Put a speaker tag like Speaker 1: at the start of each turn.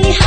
Speaker 1: me.